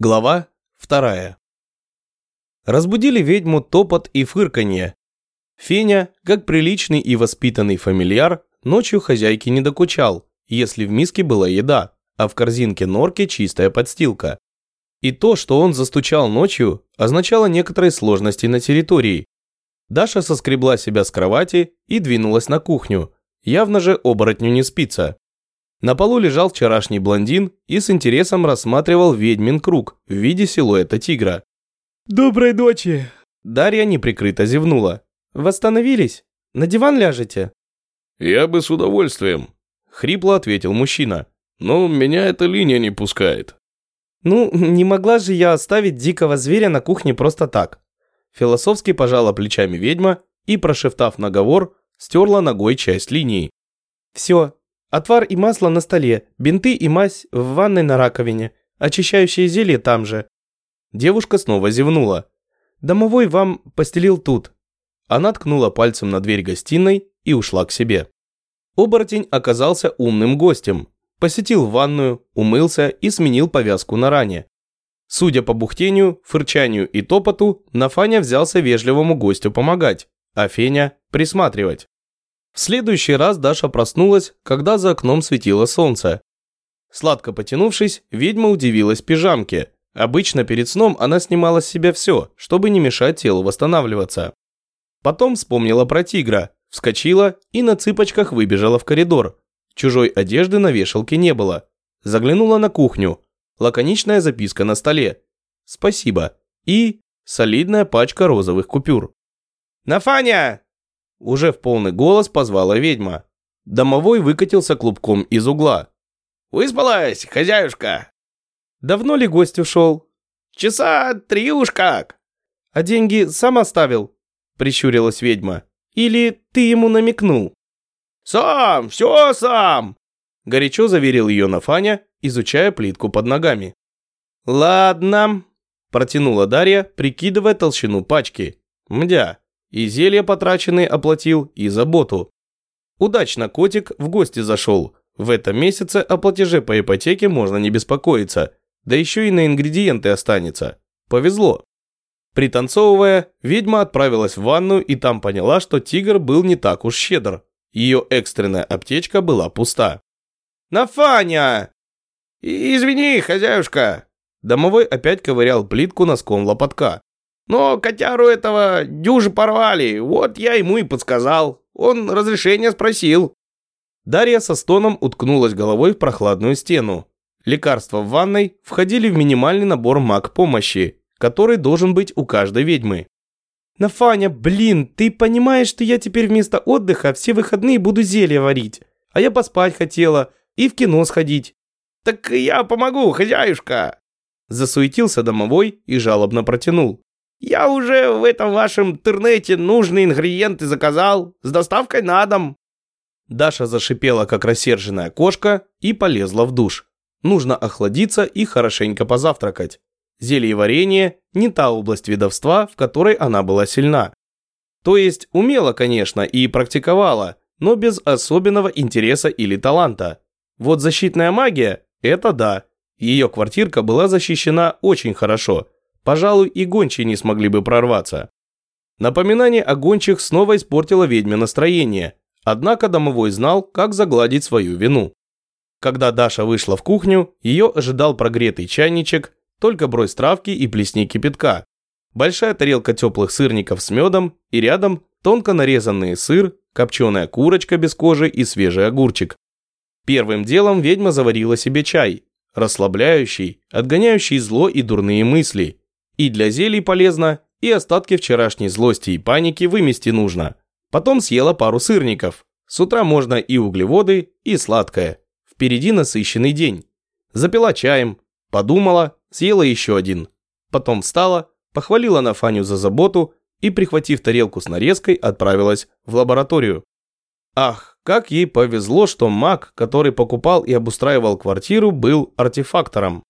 Глава вторая. Разбудили ведьму топот и фырканье. Феня, как приличный и воспитанный фамильяр, ночью хозяйке не докучал, если в миске была еда, а в корзинке норки чистая подстилка. И то, что он застучал ночью, означало некоторые сложности на территории. Даша соскребла себя с кровати и двинулась на кухню. Явно же оборотню не спится. На полу лежал вчерашний блондин и с интересом рассматривал ведьмин круг в виде силуэта тигра. «Доброй ночи!» Дарья неприкрыто зевнула. «Восстановились? На диван ляжете?» «Я бы с удовольствием», — хрипло ответил мужчина. «Но меня эта линия не пускает». «Ну, не могла же я оставить дикого зверя на кухне просто так». Философски пожала плечами ведьма и, прошептав наговор, стерла ногой часть линии. «Все, Отвар и масло на столе, бинты и мазь в ванной на раковине, очищающее зелье там же. Девушка снова зевнула. Домовой вам постелил тут. Она ткнула пальцем на дверь гостиной и ушла к себе. Оборотень оказался умным гостем. Посетил ванную, умылся и сменил повязку на ране. Судя по бухтению, фырчанию и топоту, Нафаня взялся вежливому гостю помогать, а Феня – присматривать. В следующий раз Даша проснулась, когда за окном светило солнце. Сладко потянувшись, ведьма удивилась пижамке. Обычно перед сном она снимала с себя все, чтобы не мешать телу восстанавливаться. Потом вспомнила про тигра, вскочила и на цыпочках выбежала в коридор. Чужой одежды на вешалке не было. Заглянула на кухню. Лаконичная записка на столе. «Спасибо». И солидная пачка розовых купюр. «Нафаня, уже в полный голос позвала ведьма. Домовой выкатился клубком из угла. «Выспалась, хозяюшка?» «Давно ли гость ушел?» «Часа три уж как». «А деньги сам оставил?» Прищурилась ведьма. «Или ты ему намекнул?» «Сам, все сам!» Горячо заверил ее Нафаня, изучая плитку под ногами. «Ладно», протянула Дарья, прикидывая толщину пачки. «Мдя, и зелья потраченные оплатил, и заботу. Удачно котик в гости зашел. В этом месяце о платеже по ипотеке можно не беспокоиться. Да еще и на ингредиенты останется. Повезло. Пританцовывая, ведьма отправилась в ванную и там поняла, что тигр был не так уж щедр. Ее экстренная аптечка была пуста. «Нафаня!» «Извини, хозяюшка!» Домовой опять ковырял плитку носком лопатка. Но котяру этого дюжи порвали, вот я ему и подсказал. Он разрешение спросил. Дарья со стоном уткнулась головой в прохладную стену. Лекарства в ванной входили в минимальный набор маг помощи, который должен быть у каждой ведьмы. «Нафаня, блин, ты понимаешь, что я теперь вместо отдыха все выходные буду зелье варить? А я поспать хотела и в кино сходить». «Так я помогу, хозяюшка!» Засуетился домовой и жалобно протянул. Я уже в этом вашем интернете нужные ингредиенты заказал с доставкой на дом. Даша зашипела, как рассерженная кошка, и полезла в душ. Нужно охладиться и хорошенько позавтракать. Зелье варенье – не та область ведовства, в которой она была сильна. То есть умела, конечно, и практиковала, но без особенного интереса или таланта. Вот защитная магия – это да. Ее квартирка была защищена очень хорошо – Пожалуй, и гончие не смогли бы прорваться. Напоминание о гончих снова испортило ведьме настроение, однако домовой знал, как загладить свою вину. Когда Даша вышла в кухню, ее ожидал прогретый чайничек, только брось травки и плесни кипятка. Большая тарелка теплых сырников с медом и рядом тонко нарезанный сыр, копченая курочка без кожи и свежий огурчик. Первым делом ведьма заварила себе чай, расслабляющий, отгоняющий зло и дурные мысли, и для зелий полезно, и остатки вчерашней злости и паники вымести нужно. Потом съела пару сырников. С утра можно и углеводы, и сладкое. Впереди насыщенный день. Запила чаем, подумала, съела еще один. Потом встала, похвалила Нафаню за заботу и, прихватив тарелку с нарезкой, отправилась в лабораторию. Ах, как ей повезло, что маг, который покупал и обустраивал квартиру, был артефактором.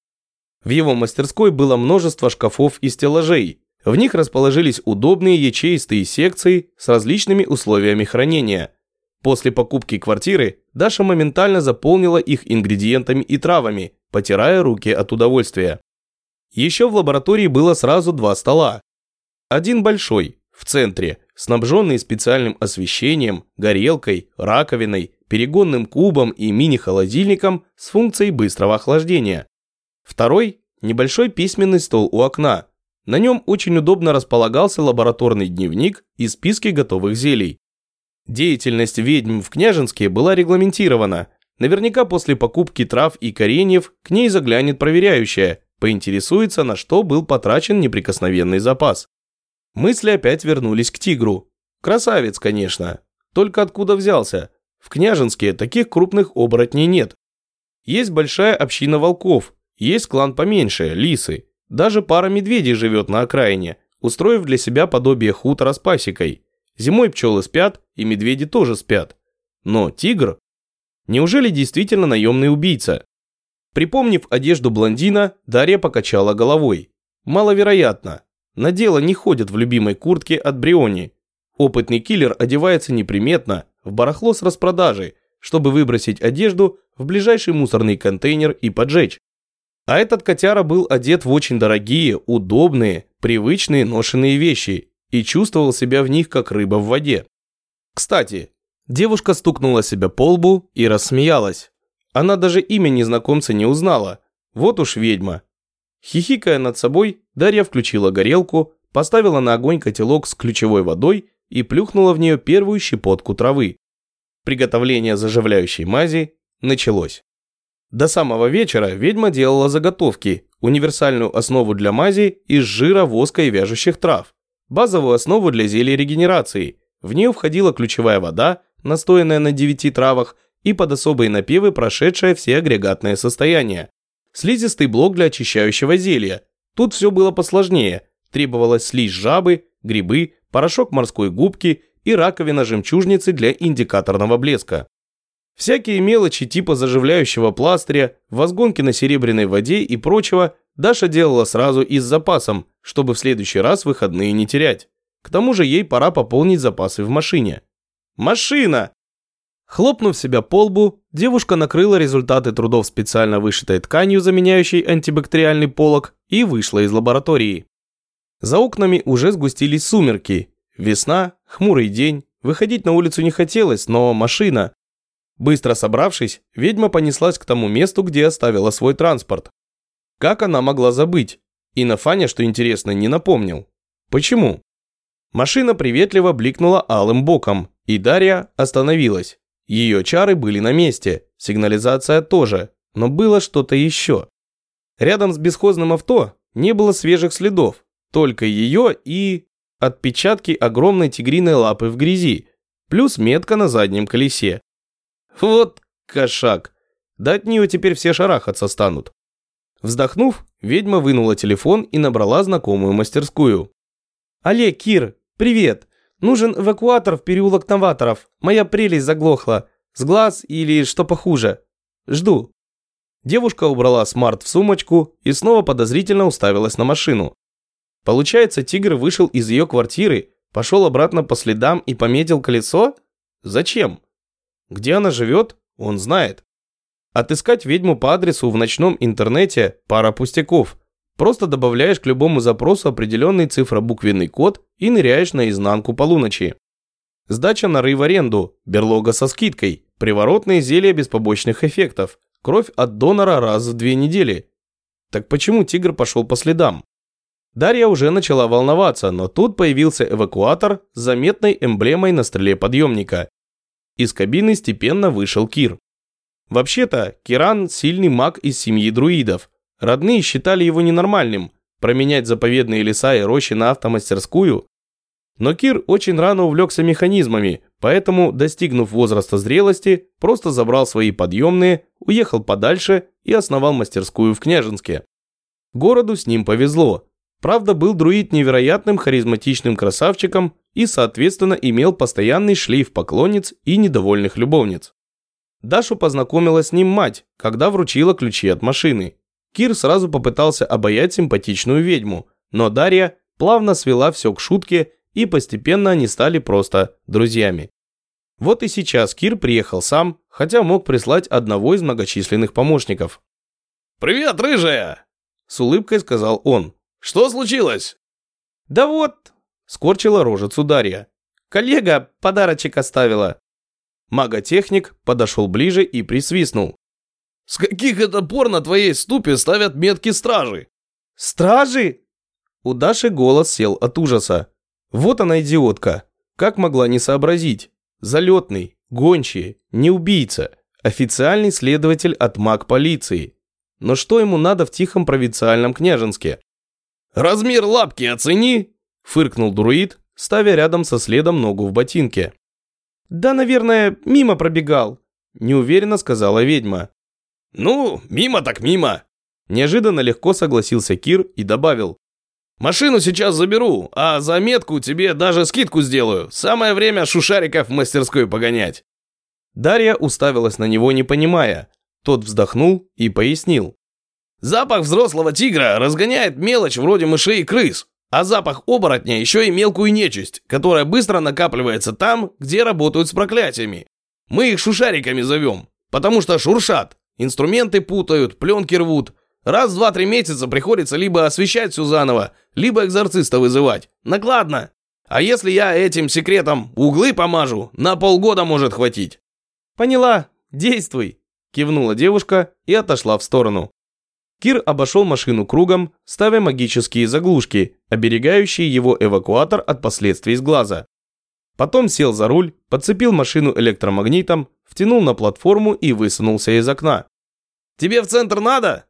В его мастерской было множество шкафов и стеллажей. В них расположились удобные ячеистые секции с различными условиями хранения. После покупки квартиры Даша моментально заполнила их ингредиентами и травами, потирая руки от удовольствия. Еще в лаборатории было сразу два стола. Один большой, в центре, снабженный специальным освещением, горелкой, раковиной, перегонным кубом и мини-холодильником с функцией быстрого охлаждения. Второй – небольшой письменный стол у окна. На нем очень удобно располагался лабораторный дневник и списки готовых зелий. Деятельность ведьм в Княжинске была регламентирована. Наверняка после покупки трав и кореньев к ней заглянет проверяющая, поинтересуется, на что был потрачен неприкосновенный запас. Мысли опять вернулись к тигру. Красавец, конечно. Только откуда взялся? В Княжинске таких крупных оборотней нет. Есть большая община волков, есть клан поменьше, лисы. Даже пара медведей живет на окраине, устроив для себя подобие хутора с пасекой. Зимой пчелы спят, и медведи тоже спят. Но тигр? Неужели действительно наемный убийца? Припомнив одежду блондина, Дарья покачала головой. Маловероятно. На дело не ходят в любимой куртке от Бриони. Опытный киллер одевается неприметно, в барахло с распродажей, чтобы выбросить одежду в ближайший мусорный контейнер и поджечь. А этот котяра был одет в очень дорогие, удобные, привычные ношенные вещи и чувствовал себя в них как рыба в воде. Кстати, девушка стукнула себя по лбу и рассмеялась. Она даже имя незнакомца не узнала. Вот уж ведьма. Хихикая над собой, Дарья включила горелку, поставила на огонь котелок с ключевой водой и плюхнула в нее первую щепотку травы. Приготовление заживляющей мази началось. До самого вечера ведьма делала заготовки, универсальную основу для мази из жира, воска и вяжущих трав, базовую основу для зелий регенерации. В нее входила ключевая вода, настоянная на девяти травах, и под особые напевы прошедшая все агрегатные состояния. Слизистый блок для очищающего зелья. Тут все было посложнее. Требовалась слизь жабы, грибы, порошок морской губки и раковина жемчужницы для индикаторного блеска. Всякие мелочи типа заживляющего пластыря, возгонки на серебряной воде и прочего Даша делала сразу и с запасом, чтобы в следующий раз выходные не терять. К тому же ей пора пополнить запасы в машине. Машина! Хлопнув себя по лбу, девушка накрыла результаты трудов специально вышитой тканью, заменяющей антибактериальный полог, и вышла из лаборатории. За окнами уже сгустились сумерки. Весна, хмурый день. Выходить на улицу не хотелось, но машина. Быстро собравшись, ведьма понеслась к тому месту, где оставила свой транспорт. Как она могла забыть? И на Фаня, что интересно, не напомнил. Почему? Машина приветливо бликнула алым боком, и Дарья остановилась. Ее чары были на месте, сигнализация тоже, но было что-то еще. Рядом с бесхозным авто не было свежих следов, только ее и отпечатки огромной тигриной лапы в грязи, плюс метка на заднем колесе. Вот кошак, да от нее теперь все шарахаться станут. Вздохнув, ведьма вынула телефон и набрала знакомую мастерскую. «Алле, Кир, привет! Нужен эвакуатор в переулок новаторов. Моя прелесть заглохла. С глаз или что похуже. Жду». Девушка убрала смарт в сумочку и снова подозрительно уставилась на машину. Получается, тигр вышел из ее квартиры, пошел обратно по следам и пометил колесо? Зачем? Где она живет, он знает. Отыскать ведьму по адресу в ночном интернете – пара пустяков. Просто добавляешь к любому запросу определенный цифробуквенный код и ныряешь на изнанку полуночи. Сдача норы в аренду, берлога со скидкой, приворотные зелья без побочных эффектов, кровь от донора раз в две недели. Так почему тигр пошел по следам? Дарья уже начала волноваться, но тут появился эвакуатор с заметной эмблемой на стреле подъемника. Из кабины степенно вышел Кир. Вообще-то, Киран – сильный маг из семьи друидов. Родные считали его ненормальным, променять заповедные леса и рощи на автомастерскую. Но Кир очень рано увлекся механизмами, поэтому, достигнув возраста зрелости, просто забрал свои подъемные, уехал подальше и основал мастерскую в Княжинске. Городу с ним повезло. Правда, был друид невероятным харизматичным красавчиком и, соответственно, имел постоянный шлейф поклонниц и недовольных любовниц. Дашу познакомила с ним мать, когда вручила ключи от машины. Кир сразу попытался обаять симпатичную ведьму, но Дарья плавно свела все к шутке, и постепенно они стали просто друзьями. Вот и сейчас Кир приехал сам, хотя мог прислать одного из многочисленных помощников. «Привет, рыжая!» С улыбкой сказал он. «Что случилось?» «Да вот», — скорчила рожицу Дарья. «Коллега подарочек оставила». Маготехник подошел ближе и присвистнул. «С каких это пор на твоей ступе ставят метки стражи?» «Стражи?» У Даши голос сел от ужаса. Вот она идиотка. Как могла не сообразить? Залетный, гончий, не убийца. Официальный следователь от маг полиции. Но что ему надо в тихом провинциальном княженске? «Размер лапки оцени!» – фыркнул друид, ставя рядом со следом ногу в ботинке. «Да, наверное, мимо пробегал», – неуверенно сказала ведьма. «Ну, мимо так мимо!» Неожиданно легко согласился Кир и добавил. «Машину сейчас заберу, а за метку тебе даже скидку сделаю. Самое время шушариков в мастерской погонять». Дарья уставилась на него, не понимая. Тот вздохнул и пояснил. «Запах взрослого тигра разгоняет мелочь вроде мышей и крыс, а запах оборотня еще и мелкую нечисть, которая быстро накапливается там, где работают с проклятиями. Мы их шушариками зовем, потому что шуршат, инструменты путают, пленки рвут, Раз в два-три месяца приходится либо освещать все заново, либо экзорциста вызывать. Накладно. А если я этим секретом углы помажу, на полгода может хватить. Поняла. Действуй. Кивнула девушка и отошла в сторону. Кир обошел машину кругом, ставя магические заглушки, оберегающие его эвакуатор от последствий с глаза. Потом сел за руль, подцепил машину электромагнитом, втянул на платформу и высунулся из окна. «Тебе в центр надо?»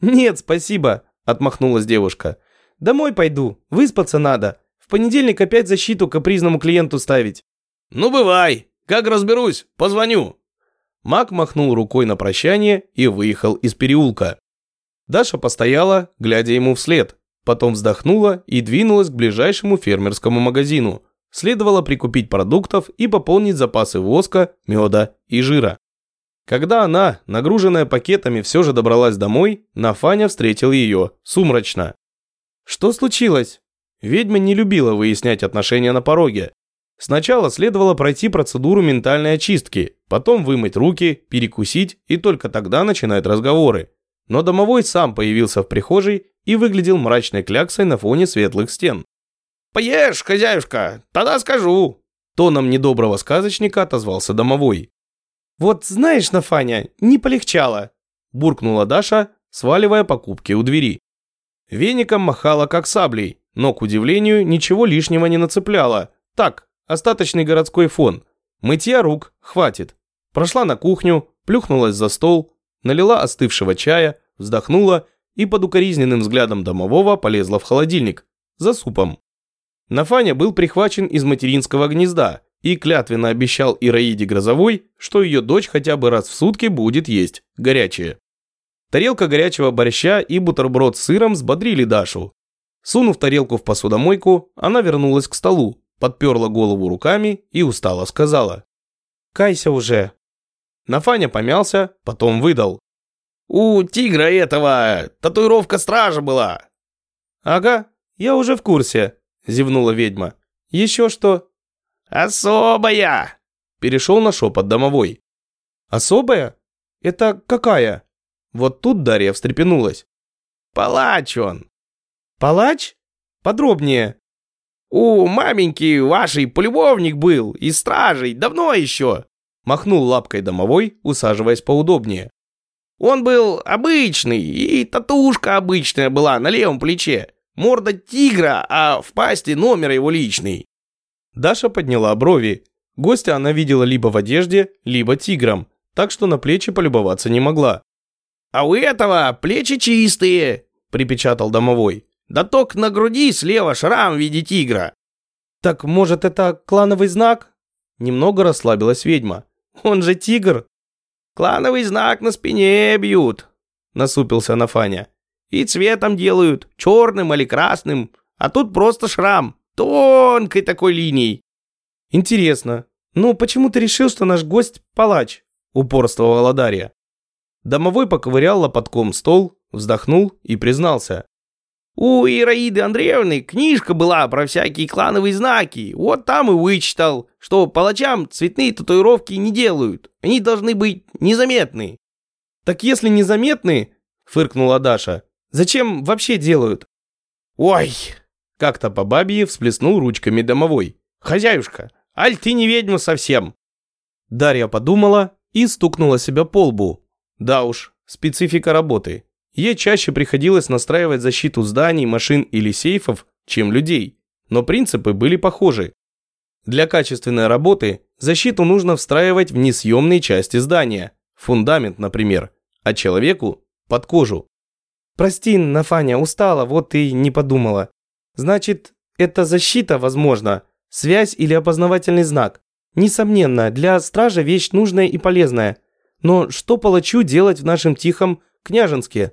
«Нет, спасибо», – отмахнулась девушка. «Домой пойду, выспаться надо. В понедельник опять защиту капризному клиенту ставить». «Ну, бывай. Как разберусь, позвоню». Мак махнул рукой на прощание и выехал из переулка. Даша постояла, глядя ему вслед, потом вздохнула и двинулась к ближайшему фермерскому магазину. Следовало прикупить продуктов и пополнить запасы воска, меда и жира. Когда она, нагруженная пакетами, все же добралась домой, Нафаня встретил ее сумрачно. Что случилось? Ведьма не любила выяснять отношения на пороге. Сначала следовало пройти процедуру ментальной очистки, потом вымыть руки, перекусить и только тогда начинать разговоры. Но домовой сам появился в прихожей и выглядел мрачной кляксой на фоне светлых стен. «Поешь, хозяюшка, тогда скажу!» Тоном недоброго сказочника отозвался домовой. «Вот знаешь, Нафаня, не полегчало», – буркнула Даша, сваливая покупки у двери. Веником махала как саблей, но, к удивлению, ничего лишнего не нацепляла. Так, остаточный городской фон. Мытья рук хватит. Прошла на кухню, плюхнулась за стол, налила остывшего чая, вздохнула и под укоризненным взглядом домового полезла в холодильник. За супом. Нафаня был прихвачен из материнского гнезда и клятвенно обещал Ираиде Грозовой, что ее дочь хотя бы раз в сутки будет есть горячее. Тарелка горячего борща и бутерброд с сыром взбодрили Дашу. Сунув тарелку в посудомойку, она вернулась к столу, подперла голову руками и устало сказала. «Кайся уже». Нафаня помялся, потом выдал. «У тигра этого татуировка стража была». «Ага, я уже в курсе», – зевнула ведьма. «Еще что?» «Особая!» Перешел на шепот домовой. «Особая? Это какая?» Вот тут Дарья встрепенулась. «Палач он!» «Палач? Подробнее!» «У маменьки вашей полюбовник был, и стражей, давно еще!» Махнул лапкой домовой, усаживаясь поудобнее. «Он был обычный, и татушка обычная была на левом плече. Морда тигра, а в пасти номер его личный. Даша подняла брови. Гостя она видела либо в одежде, либо тигром, так что на плечи полюбоваться не могла. «А у этого плечи чистые», – припечатал домовой. «Да только на груди слева шрам в виде тигра». «Так, может, это клановый знак?» Немного расслабилась ведьма. «Он же тигр!» «Клановый знак на спине бьют», – насупился Нафаня. «И цветом делают, черным или красным, а тут просто шрам. Тонкой такой линией. Интересно, ну почему ты решил, что наш гость палач? Упорствовала Дарья. Домовой поковырял лопатком стол, вздохнул и признался. У Ираиды Андреевны книжка была про всякие клановые знаки. Вот там и вычитал, что палачам цветные татуировки не делают. Они должны быть незаметны. Так если незаметны, фыркнула Даша, Зачем вообще делают? Ой, как-то по бабье всплеснул ручками домовой. Хозяюшка, аль ты не ведьма совсем. Дарья подумала и стукнула себя по лбу. Да уж, специфика работы. Ей чаще приходилось настраивать защиту зданий, машин или сейфов, чем людей. Но принципы были похожи. Для качественной работы защиту нужно встраивать в несъемные части здания, фундамент, например, а человеку – под кожу. Прости, Нафаня, устала, вот и не подумала. Значит, это защита, возможно, связь или опознавательный знак. Несомненно, для стража вещь нужная и полезная. Но что палачу делать в нашем тихом княженске?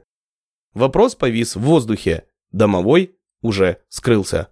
Вопрос повис в воздухе. Домовой уже скрылся.